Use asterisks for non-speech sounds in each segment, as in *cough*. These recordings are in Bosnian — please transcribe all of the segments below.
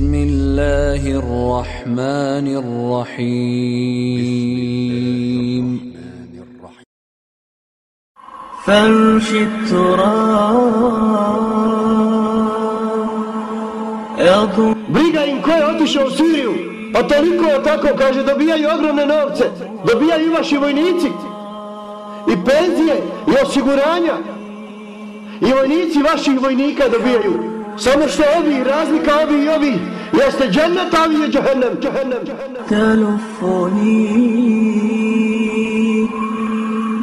بسم الله الرحمن الرحيم فرش التراب Briga im ko je otišao u Siriju, pa toliko tako, kaže, dobijaju ogromne novce, dobijaju vaši vojnici, i penzije, i osiguranja, i vojnici vaših vojnika dobijaju. samo što ovi, razlika ovi i ovi, jeste džennet, ali je džehennem. Telefoni,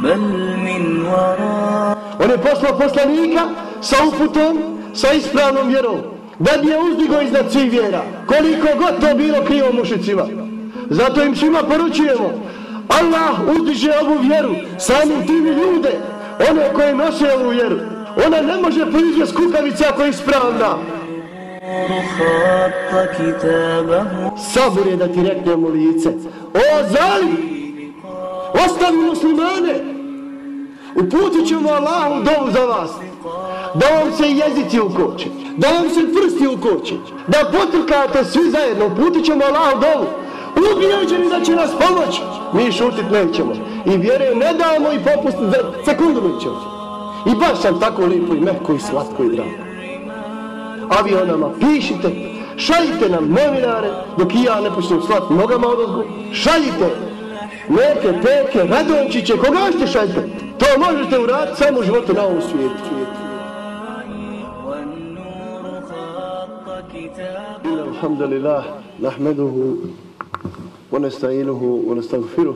bel min vara. On je poslao poslanika sa uputom, sa ispravnom vjerom. Da bi je uzdigo iznad svih vjera. Koliko god to bilo krivo mušicima. Zato im svima poručujemo. Allah uzdiže ovu vjeru. Samim tim ljude. One koje nose ovu vjeru ona ne može proizvesti kukavice ako je ispravna. Sabor je da ti reknem u lice. O, zali! Ostavi muslimane! Uputit ćemo Allahu dom za vas. Da vam se jezici ukoče. Da vam se prsti ukoče. Da potrkate svi zajedno. Uputit ćemo Allahu dom. Ubijeđeni da će nas pomoći. Mi šutit nećemo. I vjerujem, ne damo i popustiti sekundu sekundu nećemo. I baš sam tako lipo i mehko i slatko i drago avionama, pišite, šaljite nam novinare, dok i ja ne počnem slat nogama odozgu, šaljite neke, peke, radončiće, koga ćete šaljite? To možete uraditi samo u životu na ovom svijetu. والنور خط كتابه إن الحمد لله نحمده ونستعينه ونستغفره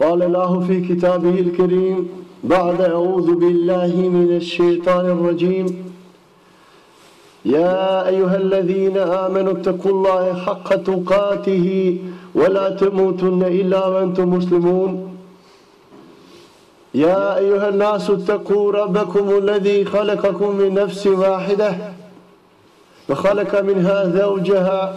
قال الله في كتابه الكريم بعد أعوذ بالله من الشيطان الرجيم. يا أيها الذين آمنوا اتقوا الله حق تقاته ولا تموتن إلا وأنتم مسلمون. يا أيها الناس اتقوا ربكم الذي خلقكم من نفس واحدة وخلق منها زوجها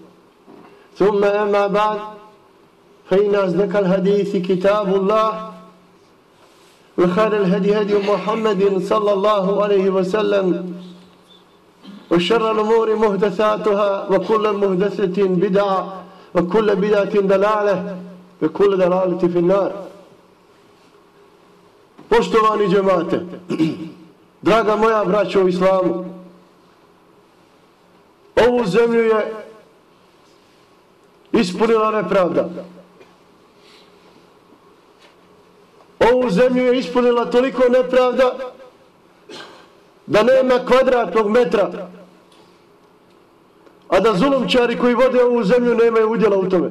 ثم أما بعد فإن أصدق الحديث كتاب الله وخير الهدي هدي محمد صلى الله عليه وسلم وشر الأمور محدثاتها وكل محدثة بدعة وكل بدعة دلالة وكل دلالة في النار Poštovani džemate, draga moja braća u islamu, ovu zemlju je ispunila nepravda. Ovu zemlju je ispunila toliko nepravda da nema kvadratnog metra, a da zulumčari koji vode ovu zemlju nemaju udjela u tome.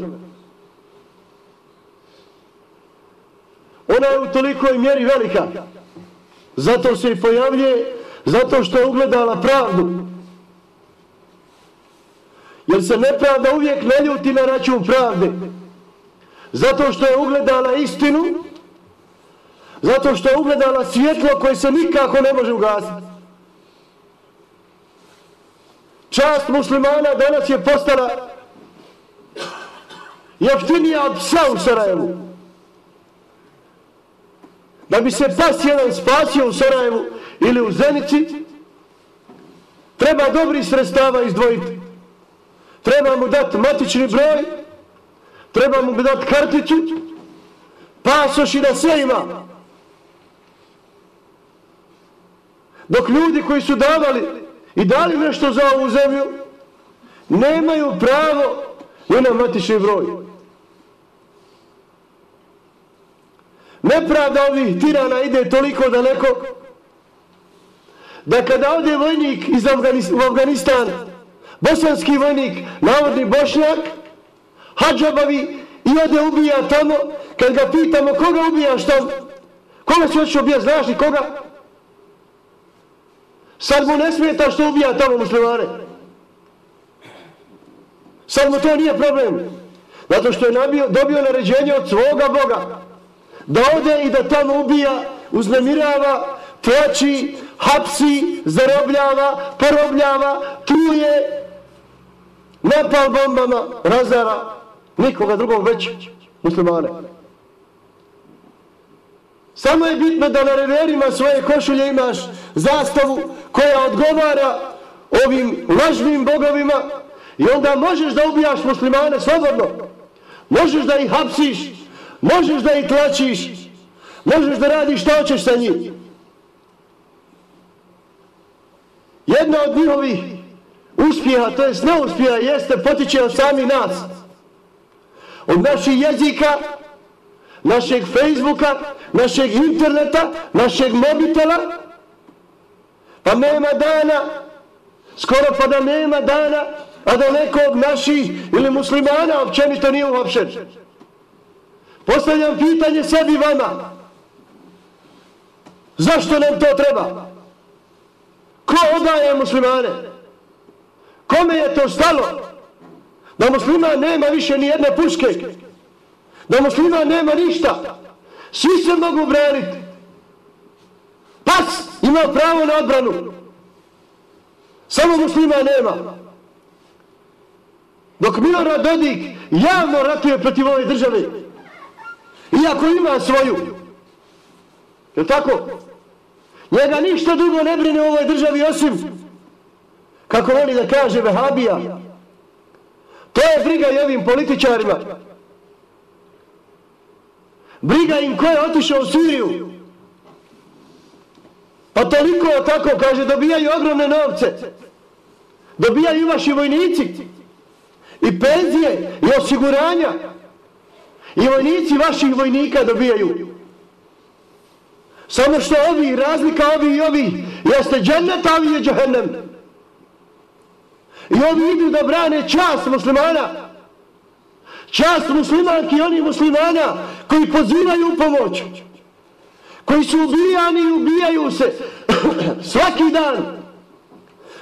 Ona je u tolikoj mjeri velika. Zato se i pojavljuje, zato što je ugledala pravdu. Jer se nepravda uvijek ne ljuti na račun pravde. Zato što je ugledala istinu, zato što je ugledala svjetlo koje se nikako ne može ugasiti. Čast muslimana danas je postala jeftinija od psa u Sarajevu. Da bi se pas jedan spasio u Sarajevu ili u Zenici, treba dobri sredstava izdvojiti. Treba mu dati matični broj, treba mu dati karticu, pasoš i da sve ima. Dok ljudi koji su davali i dali nešto za ovu zemlju, nemaju pravo ni na matični broj. nepravda ovih tirana ide toliko daleko da kada ode vojnik iz Afganistan, u Afganistan, bosanski vojnik, navodni bošnjak, hađabavi i ode ubija tamo, kad ga pitamo koga ubijaš tamo, koga si hoćeš ubijati, znaš li koga? Sad mu ne smeta što ubija tamo muslimane. Sad mu to nije problem. Zato što je nabio, dobio naređenje od svoga Boga. Da ode i da tamo ubija, uznemirava, tlači, hapsi, zarobljava, porobljava, truje, napal bombama, razara, nikoga drugog već muslimane. Samo je bitno da na reverima svoje košulje imaš zastavu koja odgovara ovim lažnim bogovima i onda možeš da ubijaš muslimane slobodno. Možeš da ih hapsiš, možeš da ih tlačiš, možeš da radiš što hoćeš sa njim. Jedna od njihovih uspjeha, to jest neuspjeha, jeste potiče od sami nas. Od naših jezika, našeg Facebooka, našeg interneta, našeg mobitela, pa nema dana, skoro pa da nema dana, a da neko od naših ili muslimana općenito nije uopšen. Postavljam pitanje sebi vama. Zašto nam to treba? Ko odaje muslimane? Kome je to stalo? Da muslima nema više ni jedne puške. Da muslima nema ništa. Svi se mogu braniti. Pas ima pravo na odbranu. Samo muslima nema. Dok Milorad Dodik javno ratuje protiv ove države. Iako ima svoju. Je tako? Njega ništa drugo ne brine u ovoj državi osim kako voli da kaže Vehabija. To je briga i ovim političarima. Briga im ko je otišao u Siriju. Pa toliko tako, kaže, dobijaju ogromne novce. Dobijaju vaši vojnici. I penzije, i osiguranja. I vojnici vaših vojnika dobijaju. Samo što ovi, razlika ovi i ovi, jeste džennet, a ovi je džahennem. I oni idu da brane čast muslimana. Čast muslimanki i oni muslimana koji pozivaju u pomoć. Koji su ubijani i ubijaju se *clears throat* svaki dan.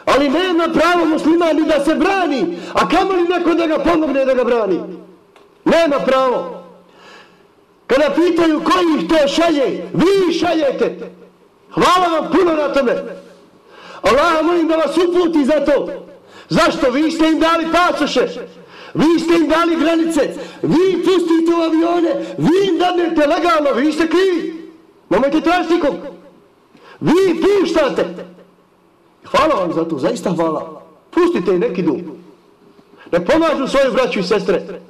Ali nema pravo muslimani da se brani, a kamo li neko da ga pomogne da ga brani? Nema pravo. Kada pitaju koji ih to šalje, vi šaljete. Hvala vam puno na tome. Allah molim da vas uputi za to. Zašto? Vi ste im dali pasoše. Vi ste im dali granice. Vi pustite u avione. Vi im dadnete legalno. Vi ste krivi. Nemojte tražiti nikog. Vi puštate. Hvala vam za to. Zaista hvala. Pustite i neki dug. Ne pomažu svoju braću i sestre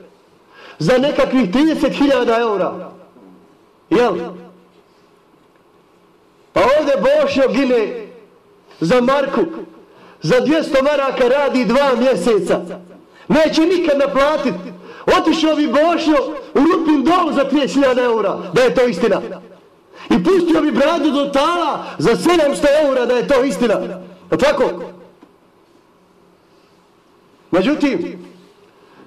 za nekakvih 30.000 eura. Jel? Pa ovdje Bošo gine za Marku. Za 200 maraka radi dva mjeseca. Neće nikad naplatiti. Otišao bi Bošnjo u Lupin dol za 30.000 eura. Da je to istina. I pustio bi bradu do tala za 700 eura da je to istina. A tako? Međutim,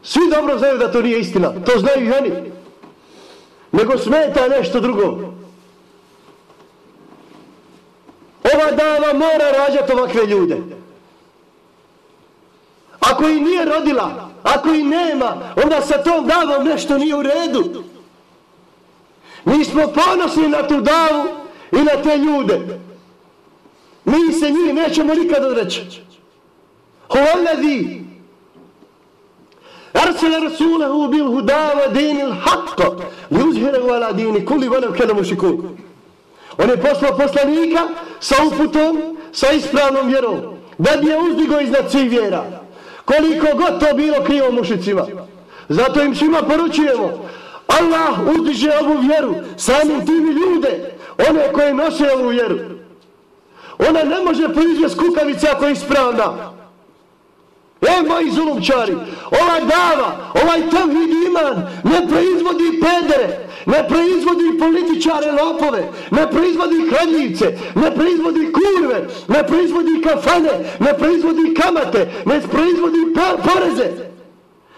Svi dobro znaju da to nije istina. To znaju i oni. Nego smeta nešto drugo. Ova dama mora rađati ovakve ljude. Ako i nije rodila, ako i nema, onda sa tom davom nešto nije u redu. Mi smo ponosni na tu davu i na te ljude. Mi se njih nećemo nikad odreći. Hovalazi, أرسل رسوله بالهدى ودين الحق ليظهره على دين كل ولو كان مشركون On je poslao poslanika sa uputom, sa ispravnom vjerom, da bi je uzdigo iznad svih vjera. Koliko god to bilo krivo mušicima. Zato im svima poručujemo, Allah uzdiže ovu vjeru, samim tim ljude, one koje nose ovu vjeru. Ona ne može proizvesti kukavice ako je ispravna. E, moji zulumčari, ova dava, ovaj tevhid iman ne proizvodi pedere, ne proizvodi političare lopove, ne proizvodi kradljivce, ne proizvodi kurve, ne proizvodi kafane, ne proizvodi kamate, ne proizvodi poreze,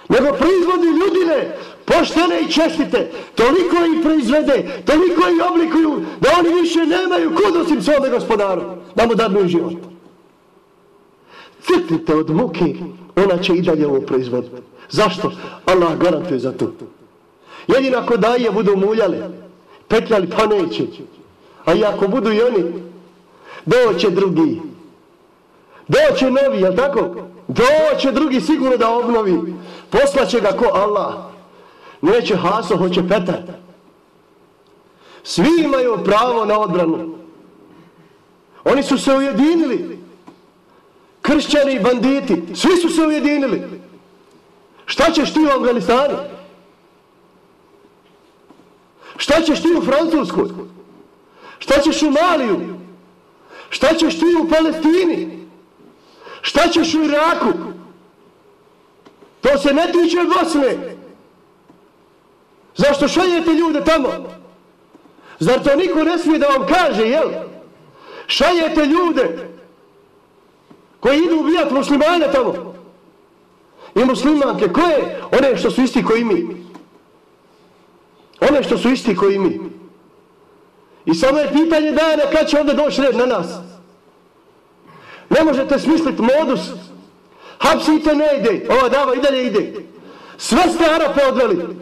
nego proizvodi ljudine, poštene i čestite, toliko ih proizvede, toliko ih oblikuju, da oni više nemaju kud osim svome gospodaru, da mu dadnu život. Crtite od muke, ona će i dalje ovo proizvoditi. Zašto? Allah garantuje za to. Jedino ako daje budu muljali, petljali, pa neće. A i ako budu i oni, doće drugi. Doće novi, jel tako? Doće drugi sigurno da obnovi. Poslaće ga ko Allah. Neće Haso, hoće Petar. Svi imaju pravo na odbranu. Oni su se ujedinili. Kršćani banditi. Svi su se ujedinili. Šta ćeš ti u Afganistanu? Šta ćeš ti u Francuskoj? Šta ćeš u Maliju? Šta ćeš ti u Palestini? Šta ćeš u Iraku? To se ne tiče Bosne. Zašto šaljete ljude tamo? Zar to niko ne smije da vam kaže, jel? Šaljete ljude koji idu ubijati muslimane tamo. I muslimanke, koje? One što su isti koji mi. One što su isti koji mi. I samo je pitanje dana kad će onda doći red na nas. Ne možete smisliti modus. Hapsite ne ide. Ova dava i dalje ide. Sve ste Arape odveli.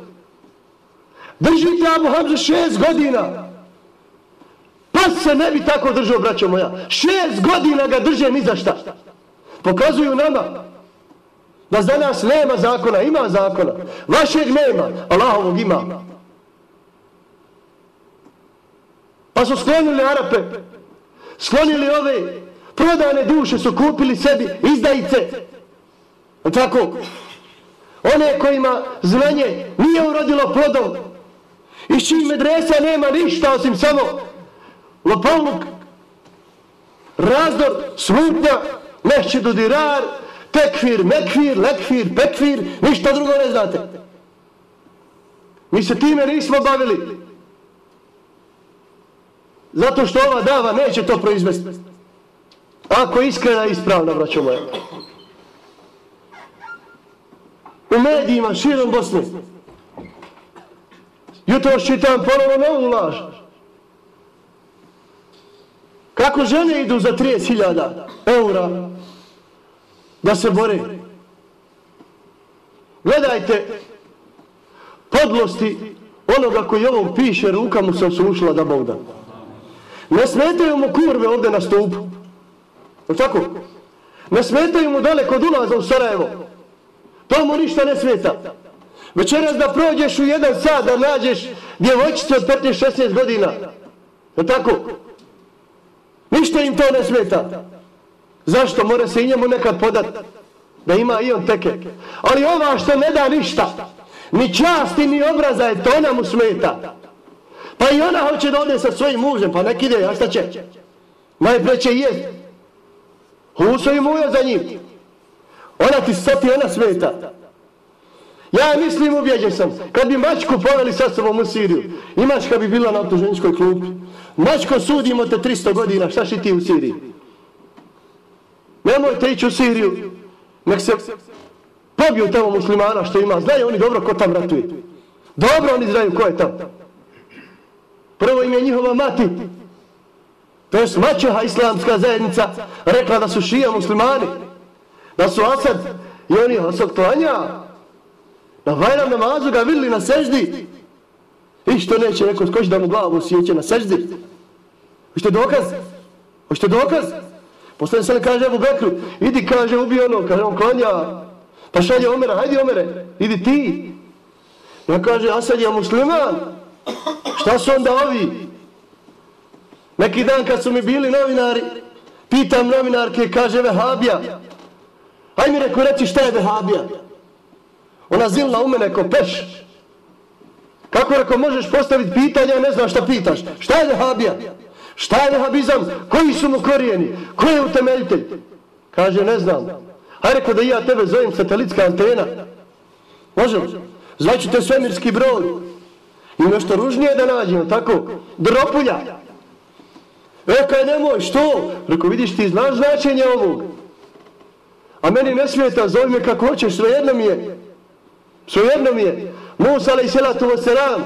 Držite Abu Hamza šest godina. Pa se ne bi tako držao, braćo moja. Šest godina ga drže ni za šta. Pokazuju nama da za nas nema zakona. Ima zakona. Vašeg nema. Allahovog ima. Pa su sklonili Arape, sklonili ove, prodane duše su kupili sebi, izdajice. Tako? One kojima znanje nije urodilo plodom, iz čiji medresa nema ništa osim samo lopaluk, razdor, slutnja, mehće dodirar, tekfir, mekfir, lekfir, pekfir, ništa drugo ne znate. Mi se time nismo bavili. Zato što ova dava neće to proizvesti. Ako je iskrena i ispravna, braćo moja. U medijima, širom Bosne. Jutro čitam ponovo novu laž. Kako žene idu za 30.000 eura da se bore. Gledajte podlosti onoga koji ovom piše, ruka mu se osušila da Bog da. Ne smetaju mu kurve ovdje na stupu. Je tako? Ne smetaju mu daleko od ulaza u Sarajevo. To mu ništa ne smeta. Večeras da prođeš u jedan sad da nađeš djevojčice od 15-16 godina. Je tako? Ništa im to ne smeta. Zašto? Mora se i njemu nekad podat da ima i on teke. Ali ova što ne da ništa, ni časti, ni obraza je, to ona mu smeta. Pa i ona hoće da ode sa svojim mužem, pa nek ide, a šta će? Najpre će jest. Huso i mujo za njim. Ona ti sati, ona sveta. Ja mislim, ubjeđen sam, kad bi mačku poveli sa sobom u Siriju, i mačka bi bila na optuženičkoj klupi. Mačko, sudimo te 300 godina, šta si ti u Siriji? Nemojte ići u Siriju, nek se pobiju tamo muslimana što ima. Znaju oni dobro ko tam ratuje. Dobro oni znaju ko je tam. Prvo im je njihova mati, to je maćeha islamska zajednica, rekla da su šija muslimani, da su Asad i oni Asad klanja. Na vajram namazu ga vidli na seždi. I što neće neko skoči da mu glavu osjeće na seždi. Hoćete dokaz? Hoćete dokaz? Postavljam se li kaže Ebu Bekru, idi kaže ubi ono, kaže on klanja. Pa šalje Omera, hajdi Omere, idi ti. Ja kaže, Asad je musliman. Šta su onda ovi? Neki dan kad su mi bili novinari, pitam novinarke, kaže Vehabija. Hajde mi reko, reći šta je Vehabija? Ona zilna u mene ko peš. Kako reko, možeš postaviti pitanje, ne znam šta pitaš. Šta je Vehabija? Šta je Vehabizam? Koji su mu korijeni? Ko je utemeljitelj? Kaže, ne znam. Hajde rekao da ja tebe zovem satelitska antena. Možemo? Zvaću te svemirski broj. I nešto ružnije da nađemo, tako? Dropulja. E, kaj nemoj, što? Rekao, vidiš ti, znaš značenje ovog? A meni ne smijeta, zove me kako hoćeš, svejedno mi je. Svejedno mi je. Musa alaih salatu wasalam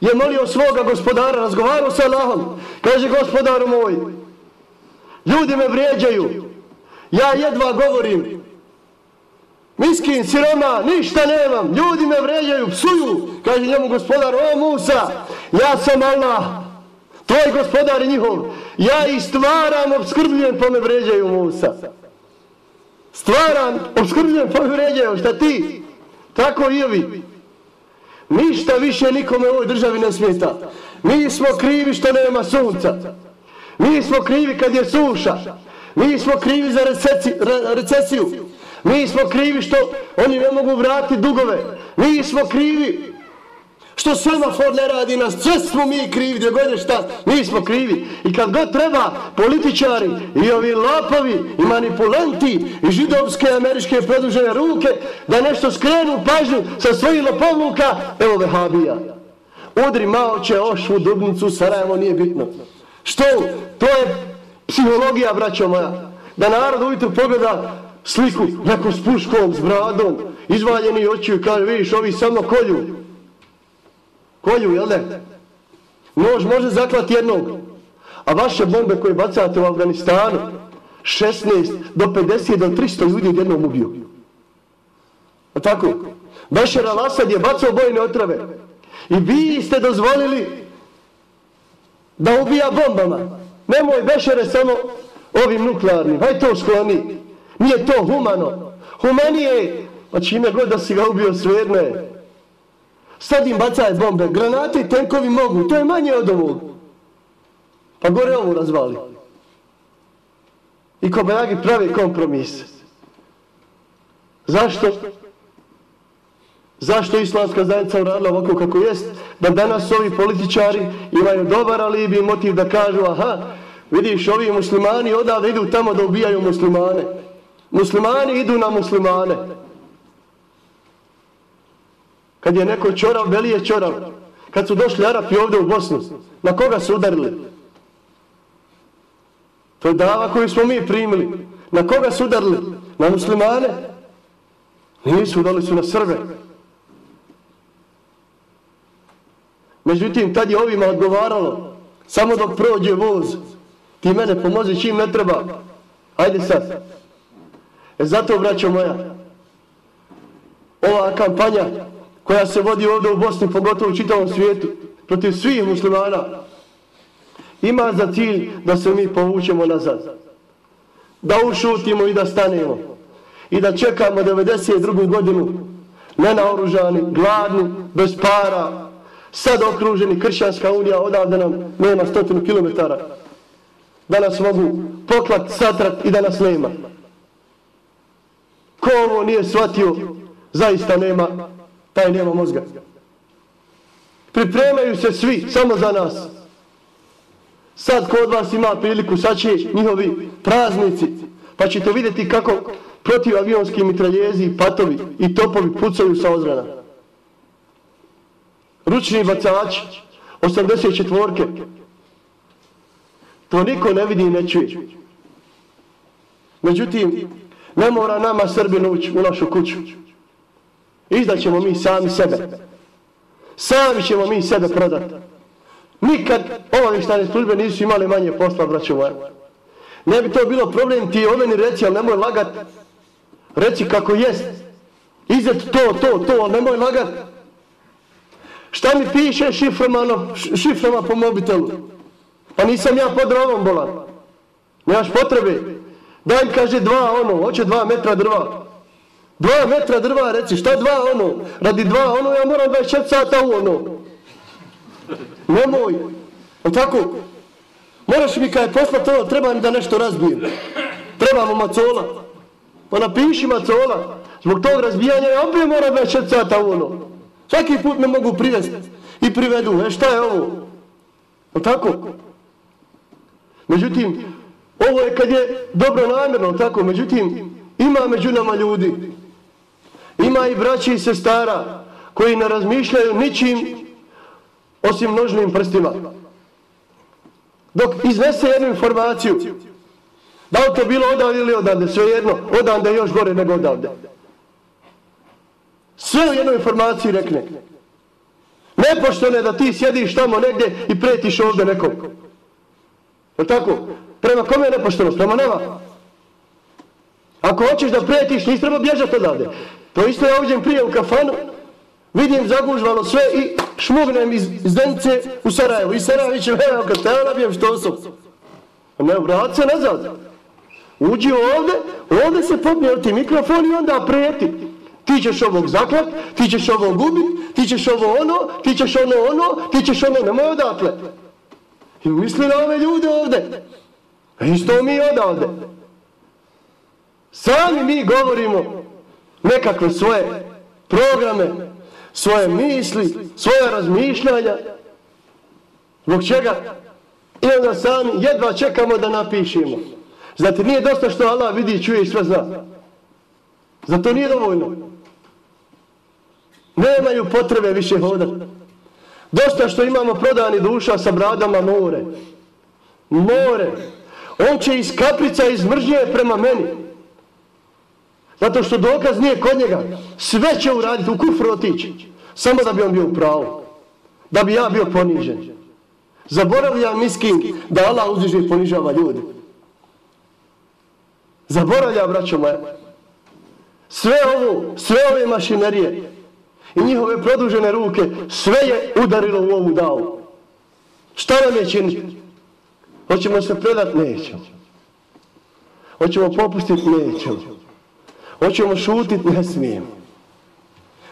je molio svoga gospodara, razgovarao sa Allahom. Kaže, gospodaru moj, ljudi me vrijeđaju. Ja jedva govorim. Miskin, siroma, ništa nemam. Ljudi me vređaju, psuju. Kaže njemu gospodar, o Musa, ja sam Allah. Tvoj gospodar je njihov. Ja ih stvaram, obskrbljujem, pa me vređaju Musa. Stvaram, obskrbljujem, pa me vređaju. Šta ti? Tako i ovi. Ništa više nikome u ovoj državi ne smeta. Mi smo krivi što nema sunca. Mi smo krivi kad je suša. Mi smo krivi za recesi, re, recesiju. Mi smo krivi što oni ne mogu vratiti dugove. Mi smo krivi što semafor ne radi nas. Sve smo mi krivi, gdje god šta, mi smo krivi. I kad god treba, političari i ovi lopovi i manipulanti i židovske američke produžene ruke da nešto skrenu pažnju sa svojih lopovluka, evo vehabija. Udri malo će ošvu dubnicu, Sarajevo nije bitno. Što? To je psihologija, braćo moja. Da narod ujutru pogleda sliku, neko s puškom, s bradom, izvaljeni oči i kaže, vidiš, ovi samo kolju. Kolju, jel ne? Nož može zaklati jednog. A vaše bombe koje bacate u Afganistanu, 16 do 50 do 300 ljudi jednom ubiju. A tako? Bešar al-Assad je bacao bojne otrave. I vi ste dozvolili da ubija bombama. Nemoj Bešere samo ovim nuklearnim. Hajde to skloni. Nije to humano. Humanije, pa čime god da si ga ubio svejedno je. Sad im bacaj bombe. Granate i tenkovi mogu. To je manje od ovog. Pa gore ovo razvali. I kobajagi pravi kompromis. Zašto? Zašto islamska zajednica uradila ovako kako jest? Da danas ovi političari imaju dobar alibi motiv da kažu aha, vidiš ovi muslimani odavde idu tamo da ubijaju muslimane. Muslimani idu na muslimane. Kad je neko čorav, veli je čorav. Kad su došli Arapi ovdje u Bosnu, na koga su udarili? To je dava koju smo mi primili. Na koga su udarili? Na muslimane? Nisu, udarili su na Srbe. Međutim, tad je ovima odgovaralo, samo dok prođe voz, ti mene pomozi čim ne treba. Ajde sad. E zato, braćo moja, ova kampanja koja se vodi ovdje u Bosni, pogotovo u čitavom svijetu, protiv svih muslimana, ima za cilj da se mi povučemo nazad. Da ušutimo i da stanemo. I da čekamo 92. godinu nenaoružani, gladni, bez para, sad okruženi, kršćanska unija odavde nam nema stotinu kilometara. Da nas mogu poklat, satrat i da nas nema. Ko ovo nije shvatio, zaista nema, taj nema mozga. Pripremaju se svi, samo za nas. Sad ko od vas ima priliku, sad će njihovi praznici, pa ćete vidjeti kako protiv avionski mitraljezi, patovi i topovi pucaju sa ozrana. Ručni bacači, 84-ke. To niko ne vidi i ne čuje. Međutim, Ne mora nama Srbin ući u našu kuću. Izdaćemo mi sami sebe. Sami ćemo mi sebe prodati. Nikad ova službe nisu imali manje posla, braću moja. Ne bi to bilo problem ti o meni reći, ali nemoj lagat. Reci kako jest. Izet to, to, to, ali nemoj lagat. Šta mi piše šiframa, šiframa po mobitelu? Pa nisam ja pod rovom bolan. Nemaš potrebe. Daj kaže dva ono, hoće dva metra drva. Dva metra drva, reci, šta dva ono? Radi dva ono, ja moram 24 sata u ono. Nemoj. O tako? Moraš mi kaj posla to, treba da nešto razbijem. Trebamo macola. Pa napiši macola. Zbog tog razbijanja ja opet moram 24 sata u ono. Svaki put me mogu privesti. I privedu. E šta je ovo? O tako? Međutim, Ovo je kad je dobro namjerno, tako, međutim, Ima među nama ljudi. Ima i braći i sestara koji ne razmišljaju ničim osim nožnim prstima. Dok iznese jednu informaciju, da li to bilo odavde ili odavde, sve jedno, odavde još gore nego odavde. Sve u jednoj informaciji rekne. Nepošteno je da ti sjediš tamo negdje i pretiš ovdje nekom. Je tako? Prema kome je nepoštenost? Prema nama. Ako hoćeš da pretiš, nisi treba bježati odavde. To isto je ovdje prije u kafanu, vidim zagužvalo sve i šmugnem iz, iz Denice u Sarajevo. I Sarajevićem, evo, kad te nabijem što sam. Ne, vrat se nazad. Uđi ovdje, ovdje se popne ti mikrofon i onda preti. Ti ćeš ovog zaklat, ti ćeš ovo gubit, ti ćeš ovo ono, ti ćeš ono ono, ti ćeš ono, nemoj odakle. I misli na ove ljude ovdje. A isto mi odavde. Sami mi govorimo nekakve svoje programe, svoje misli, svoje razmišljanja. Zbog čega? I onda sami jedva čekamo da napišemo. Znate, nije dosta što Allah vidi, čuje i sve zna. Zato nije dovoljno. Nemaju potrebe više hodati. Dosta što imamo prodani duša sa bradama more. More. On će iz kaprica iz mržnje prema meni. Zato što dokaz nije kod njega. Sve će uraditi, u kufru otići. Samo da bi on bio u pravu. Da bi ja bio ponižen. Zaboravlja miskin da Allah uzdiže i ponižava ljudi. Zaboravlja, braćo moja. Sve ovo, sve ove mašinerije i njihove produžene ruke, sve je udarilo u ovu davu. Šta nam je činiti? Hoćemo se predati? Nećemo. Hoćemo popustiti? Nećemo. Hoćemo šutiti? Ne smijemo.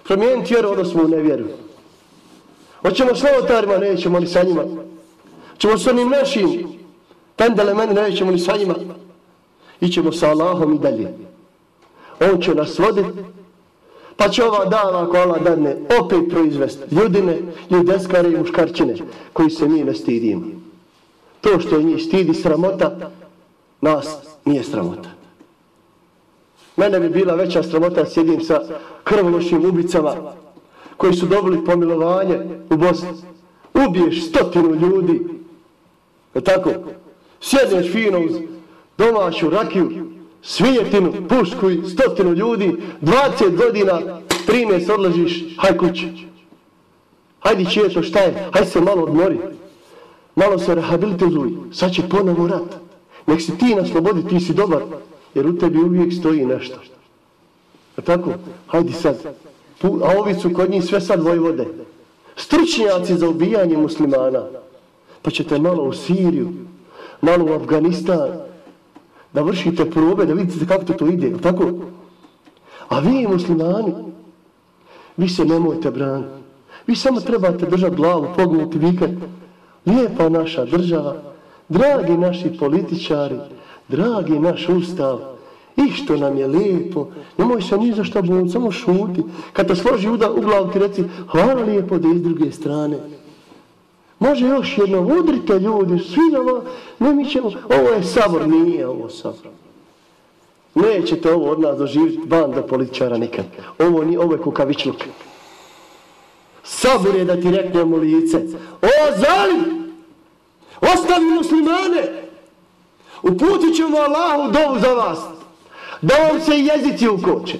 Promijeniti vjeru, ono smo u nevjeru. Hoćemo s novotarima? Nećemo ni sa njima. Hoćemo s onim našim pendele meni? Nećemo ni sa njima. Ićemo sa Allahom i dalje. On će nas voditi Pa će ova dava, ako Allah dadne, opet proizvest ljudine, ljudeskare i muškarčine, koji se mi ne stidimo. To što je njih stidi sramota, nas nije sramota. Mene bi bila veća sramota, sjedim sa krvološim ubicama, koji su dobili pomilovanje u Bosni. Ubiješ stotinu ljudi, je tako? Sjedneš fino uz domaću rakiju, svinjetinu, pušku i stotinu ljudi, 20 godina prime se odlažiš, haj kući. Hajdi čijeto, šta je? haj se malo odmori. Malo se rehabilitizuj. Sad će ponovo rat. Nek si ti na slobodi, ti si dobar. Jer u tebi uvijek stoji nešto. A tako? Hajdi sad. A ovi su kod njih sve sad vojvode. Stručnjaci za ubijanje muslimana. Pa ćete malo u Siriju, malo u Afganistan, da vršite probe, da vidite kako to, to ide, tako? A vi muslimani, vi se nemojte braniti. Vi samo trebate držati glavu, pognuti vikat. Lijepa naša država, dragi naši političari, dragi naš ustav, i što nam je lijepo, nemoj se ni za što bojiti, samo šuti. Kad te složi u glavu ti reci, hvala lijepo da iz druge strane. Može još jedno, udrite ljudi, svi ovo, ne mi ćemo, ovo je sabor, nije ovo sabor. Nećete ovo od nas doživiti banda političara nikad. Ovo, ni, ovo je kukavičluk. Sabor je da ti reknemo lice. O, zalim! Ostavi muslimane! Uputit ćemo Allahu dovu za vas. Da vam se jezici ukoče.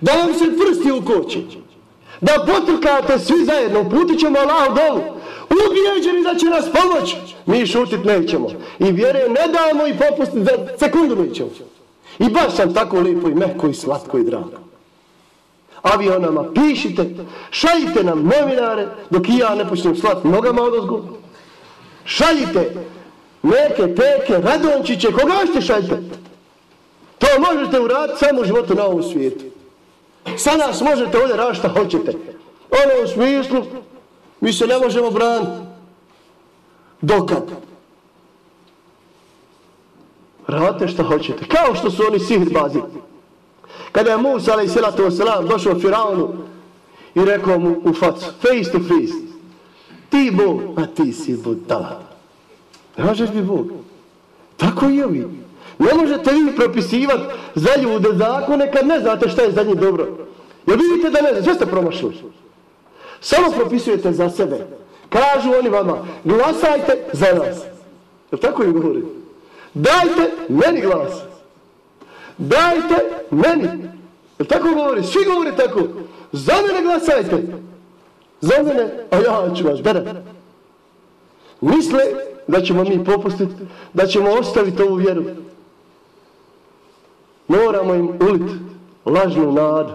Da vam se prsti ukoče. Da potrkate svi zajedno. Uputit ćemo Allahu dovu ubijeđeni da će nas pomoći, mi šutit nećemo. I vjere ne damo i popustiti za sekundu nećemo. I baš sam tako lijepo i mehko i slatko i drago. Avionama pišite, šaljite nam novinare, dok i ja ne počnem slat nogama od ozgu. Šaljite Meke, teke, radončiće, koga ćete šaljite? To možete uraditi samo u životu na ovom svijetu. Sa nas možete ovdje raditi šta hoćete. Ono u smislu, Mi se ne možemo braniti. Dokad? Radite što hoćete. Kao što su oni sihrbazi. Kada je Musa, ali salatu wasalam, došao Firaunu i rekao mu u facu, face to face, ti bo, a ti si budala. Ne možeš biti Bog. Tako i ovi. Ne možete vi propisivati za ljude zakone kad ne znate šta je za njih dobro. Jer vidite da ne znate, sve ste promašili. Samo propisujete za sebe. Kažu oni vama, glasajte za nas. Je tako im govori? Dajte meni glas. Dajte meni. Je tako govori? Svi govori tako. Za mene glasajte. Za mene, a ja ću vas bere. Misle da ćemo mi popustiti, da ćemo ostaviti ovu vjeru. Moramo im uliti lažnu nadu.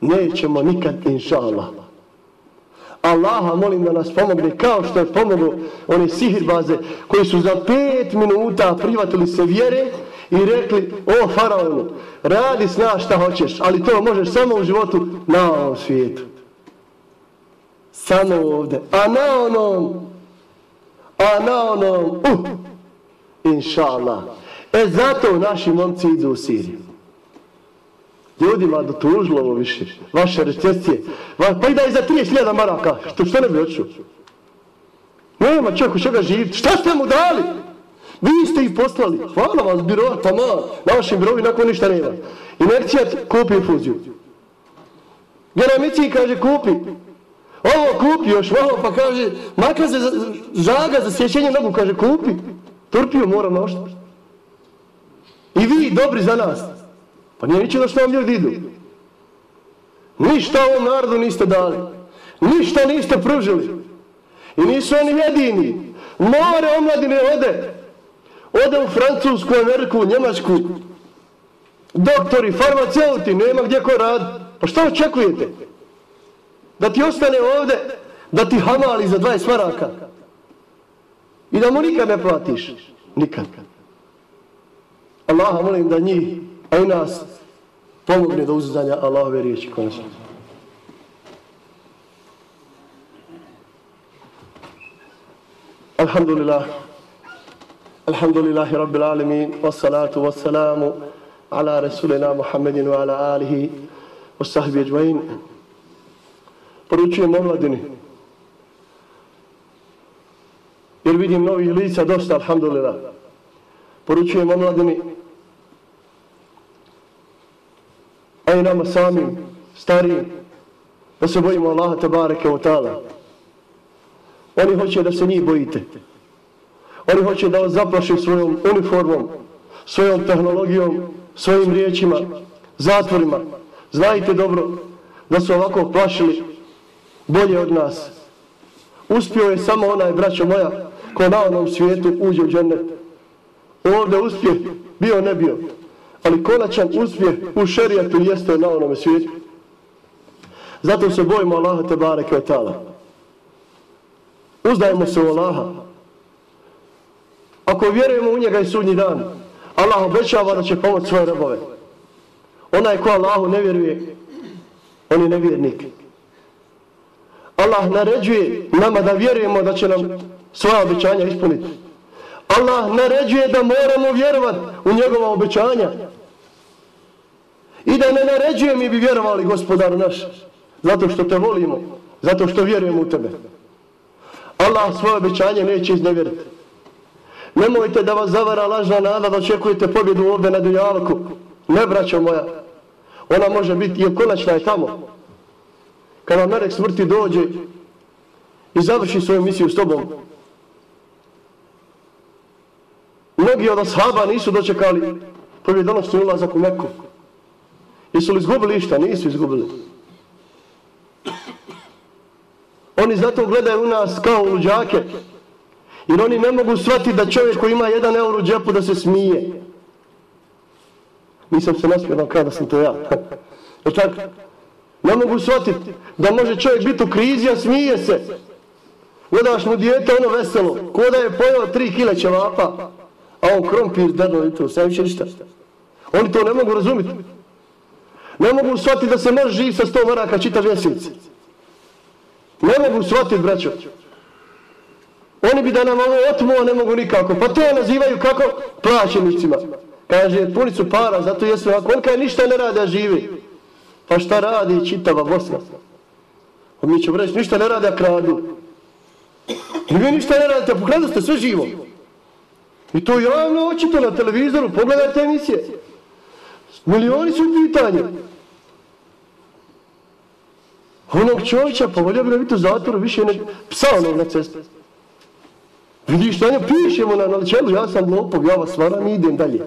Nećemo nikad, inša Allah. Allaha molim da nas pomogne kao što je pomoglo one sihirbaze koji su za pet minuta privatili se vjere i rekli o faraonu radi sna šta hoćeš ali to možeš samo u životu na ovom svijetu samo ovdje a na onom a na onom uh, inša Allah e zato naši momci idu u Siriju ljudima dotužilo ovo više. Vaše recesije. Va, pa i da je za 30.000 maraka. Što, što ne bi odšao? Nema čovjeku čega živiti. Šta ste mu dali? Vi ste ih poslali. Hvala vas, biro, tamo. Na vašem birovi nakon ništa nema. Inercija kupi infuziju. Geramiciji kaže kupi. Ovo kupi još malo pa kaže makar se žaga za sjećenje nogu kaže kupi. Trpio mora noštiti. I vi dobri za nas. Pa nije niče što vam ljudi idu. Ništa ovom narodu niste dali. Ništa niste pružili. I nisu oni jedini. More omladine ode. Ode u Francusku, Ameriku, Njemačku. Doktori, farmaceuti, nema gdje ko rad. Pa što očekujete? Da ti ostane ovde, da ti hamali za 20 maraka. I da mu nikad ne platiš. Nikad. Allaha molim da njih a i nas pomogne do uzdanja Allahove riječi konačno. Alhamdulillah. Alhamdulillahi Rabbil Alamin. Wassalatu wassalamu ala Rasulina Muhammedin wa ala alihi wa sahbihi ajma'in. Poručujem omladini. Jer vidim novih lica dosta, alhamdulillah. Poručujem omladini a i nama samim, starijim, da se bojimo Allaha tabareke wa ta'ala. Oni hoće da se njih bojite. Oni hoće da vas zaplaši svojom uniformom, svojom tehnologijom, svojim riječima, zatvorima. Znajte dobro da su ovako plašili bolje od nas. Uspio je samo onaj, braćo moja, ko na onom svijetu uđe u džennet. Ovdje uspije, bio ne bio ali konačan uspjeh u šerijatu jeste na onome svijetu. Zato se bojimo Allaha te bareke od tala. Uzdajemo se u Allaha. Ako vjerujemo u njega i sudnji dan, Allah obećava da će pomoći svoje robove. Onaj ko Allahu ne vjeruje, on je nevjernik. Allah naređuje nama da vjerujemo da će nam svoja obećanja ispuniti. Allah naređuje da moramo vjerovati u njegova obećanja. I da ne naređuje mi bi vjerovali gospodaru naš. Zato što te volimo. Zato što vjerujemo u tebe. Allah svoje obećanje neće iznevjeriti. Nemojte da vas zavara lažna nada da očekujete pobjedu ovdje na dunjalku. Ne, braćo moja. Ona može biti i konačna je tamo. Kada Melek smrti dođe i završi svoju misiju s tobom. Mnogi od ashaba nisu dočekali pobjedonosni ulazak u Meku. Jesu li izgubili išta? Nisu izgubili. Oni zato gledaju u nas kao luđake. Jer oni ne mogu shvatiti da čovjek koji ima jedan euro u džepu da se smije. Nisam se naspio kada sam to ja. *laughs* Jer tako? Ne mogu shvatiti da može čovjek biti u krizi, a smije se. Gledaš mu dijete ono veselo. Ko da je pojao tri kile ćevapa, a on krompir drno i to. Sve više ništa. Oni to ne mogu razumjeti. Ne mogu shvatiti da se može živjeti sa sto maraka čitav mjesec. Ne mogu shvatiti, braćo. Oni bi da nam ovo otmuo, ne mogu nikako. Pa to nazivaju kako? Plaćenicima. Kaže, puni su para, zato jesu ovako. On kaj ništa ne rade, a živi. Pa šta radi čitava Bosna? A mi ćemo reći, ništa ne rade, a kradu. I pa vi ništa ne radite, pokradu ste sve živo. I to javno očito na televizoru, pogledajte emisije. Milioni su pitanje. Onog čovječa, pa volio bi da biti u zatvoru više ne psa onog na cestu. Vidiš što njemu pišemo na, načelu, ja sam lopov, ja vas varam i idem dalje.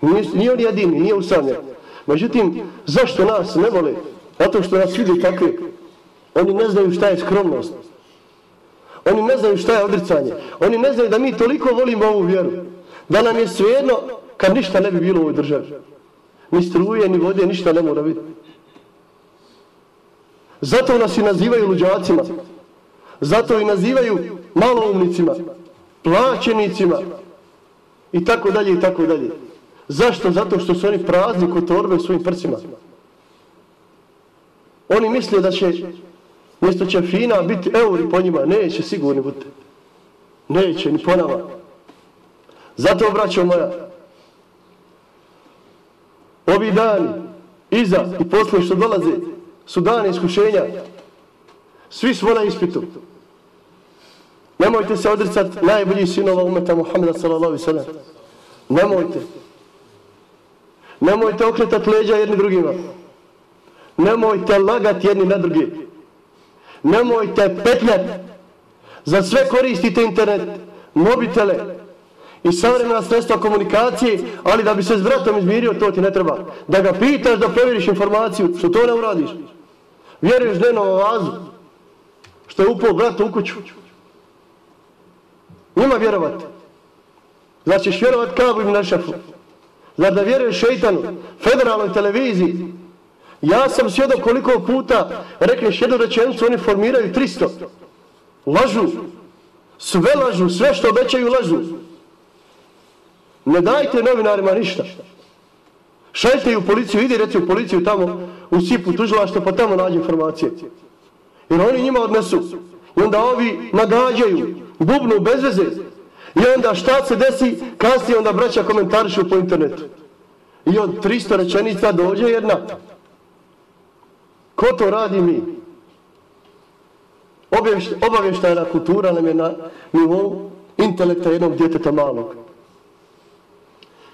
Nije, nije on jedini, nije usamljen. Međutim, zašto nas ne vole? Zato što nas vidi takvi. Oni ne znaju šta je skromnost. Oni ne znaju šta je odricanje. Oni ne znaju da mi toliko volimo ovu vjeru. Da nam je svejedno kad ništa ne bi bilo u ovoj državi. Ni struje, ni vode, ništa ne mora biti. Zato nas i nazivaju luđacima. Zato i nazivaju maloumnicima, plaćenicima i tako dalje i tako dalje. Zašto? Zato što su oni prazni kod torbe svojim prsima. Oni misle da će mjesto će fina biti euri po njima. Neće sigurni biti. Neće ni po nama. Zato obraćao moja. Ovi dani, iza i posle što dolaze, su dane iskušenja. Svi smo na ispitu. Nemojte se odricati najboljih sinova umeta Muhammeda sallallahu alaihi sallam. Nemojte. Nemojte okretati leđa jedni drugima. Nemojte lagati jedni na drugi. Nemojte petljati. Za sve koristite internet, mobitele i savremena sredstva komunikacije, ali da bi se s bratom izmirio, to ti ne treba. Da ga pitaš da provjeriš informaciju, što to ne uradiš. Vjeruješ dnevno u vazu, što je upao brata u kuću. Njima vjerovati. Znači, vjerovat Kabu im našafu. Zar da vjeruješ šeitanu, federalnoj televiziji? Ja sam svjedok koliko puta rekneš jednu rečenicu, oni formiraju 300. Lažu. Sve lažu, sve što obećaju lažu. Ne dajte novinarima ništa. Šaljte u policiju, idi reci u policiju tamo u Sipu tužilaštvo, pa tamo nađe informacije. Jer oni njima odnesu. I onda ovi nagađaju, bubnu bez veze. I onda šta se desi, kasnije onda braća komentarišu po internetu. I od 300 rečenica dođe jedna. Ko to radi mi? Obavještajna kultura nam je na nivou intelekta jednog djeteta malog.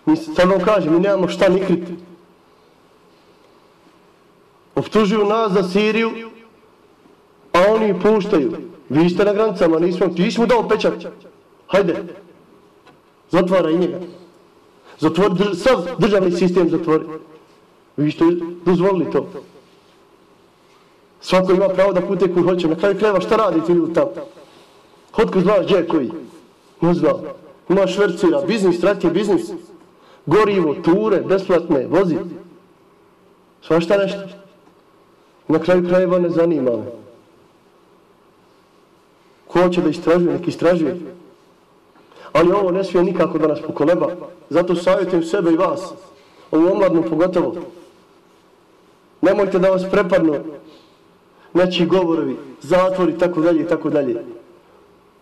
Mi sad vam kažem, mi nemamo šta ni kriti. Optužuju nas za Siriju, a oni puštaju. Vi ste na granicama, nismo, ti smo dao pečak. Hajde, zatvara i njega. Zatvori, drž, sav državni sistem zatvori. Vi ste dozvolili to. Svako ima pravo da pute koji hoće. Na kraju kreva šta radi ti ljudi tamo? Hotko znaš gdje koji? Ne znam. Ima švercira, biznis, trati biznis. Gorivo, ture, besplatne, vozi. Svašta nešto. Na kraju krajeva ne zanima me. Ko hoće da istražuje, nek istražuje. Ali ovo ne smije nikako da nas pokoleba. Zato savjetujem sebe i vas. Ovu omladnu pogotovo. Nemojte da vas prepadnu neći govorovi, zatvori, tako dalje i tako dalje.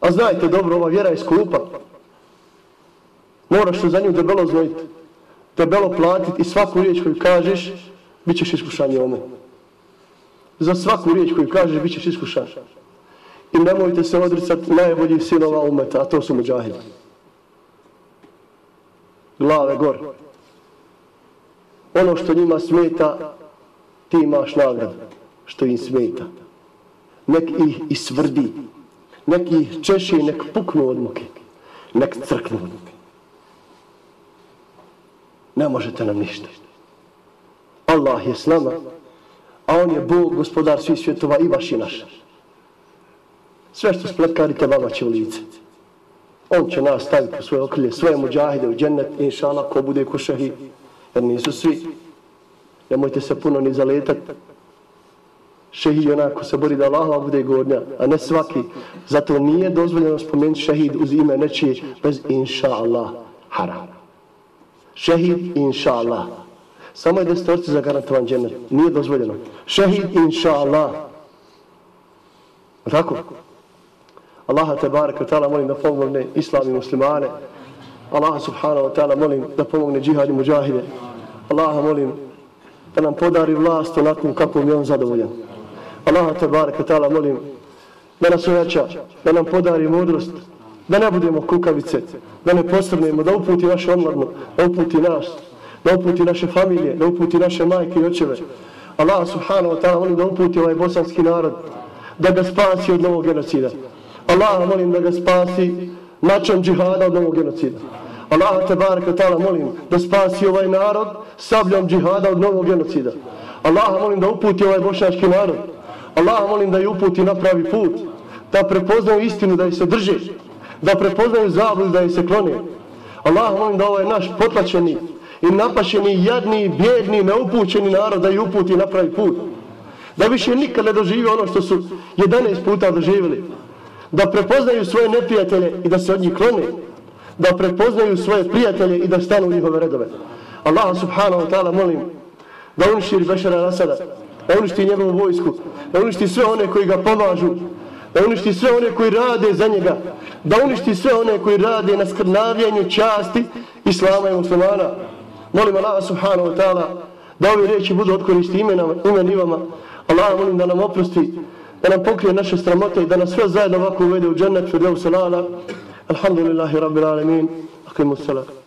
A znajte dobro, ova vjera je skupa. Moraš se za nju debelo znojiti. Debelo platiti i svaku riječ koju kažeš, bit ćeš iskušanje ome. Za svaku riječ koju kažeš, bit ćeš iskušan. I nemojte se odricati najboljih sinova umeta, a to su muđahidi. Glave gore. Ono što njima smeta, ti imaš nagradu što im smeta. Nek ih isvrdi. Nek ih češi, nek puknu od muke. Nek crknu od muke. Ne možete nam ništa. Allah je s nama, a On je Bog, gospodar svih svjetova i vaš i naš. Sve što spletkarite, vama će u lice. On će nas staviti u svoje okrilje, svoje muđahide u džennet, inša Allah, ko bude ko šahid. Jer nisu svi. Nemojte se puno ni zaletati. Šehid onako se bori da Allah bude gornja, a ne svaki. Zato nije dozvoljeno spomenuti šehid uz ime nečije bez inša Allah haram. Šehid inša Allah. Samo je desetorci zagarantovan džennet. Nije dozvoljeno. Šehid inša Allah. Tako? Allaha te baraka ta'ala molim da pomogne islam i muslimane. Allaha subhanahu wa ta'ala molim da pomogne džihad i muđahide. Allaha molim da nam podari vlast onakvom kakvom je on zadovoljan. Allaha te baraka ta'ala molim da nas ojača, da nam podari mudrost, da ne budemo kukavice, da ne posrnemo, da uputi naše omladno, da uputi nas, da uputi naše familije, da uputi naše majke i očeve. Allah subhanahu wa ta'ala molim da uputi ovaj bosanski narod, da ga spasi od novog genocida. Allah molim da ga spasi načom džihada od novog genocida. Allah te baraka ta'ala molim da spasi ovaj narod sabljom džihada od novog genocida. Allah molim da uputi ovaj bošnjački narod. Allah molim da ju uputi na pravi put. Da prepoznaju istinu da je se drže. Da prepoznaju zabludu da je se klone. Allah molim da ovaj naš potlačeni i napašeni, jadni, bjedni, neupućeni narod da ju uputi na pravi put. Da više nikad ne doživi ono što su 11 puta doživjeli. Da prepoznaju svoje neprijatelje i da se od njih klone. Da prepoznaju svoje prijatelje i da stanu u njihove redove. Allah subhanahu wa ta'ala molim da uništi Bešara Rasada, da uništi njegovu vojsku, da uništi sve one koji ga pomažu, da uništi sve one koji rade za njega, da uništi sve one koji rade na skrnavljenju časti Islama i muslimana. Molim Allah subhanahu wa ta'ala da ove riječi budu otkoristi imenama, imenivama. Allah molim da nam oprosti, da nam pokrije naše stramote i da nas sve zajedno ovako uvede u džennet, firdevu salala. Alhamdulillahi rabbil alamin. Akimu salam.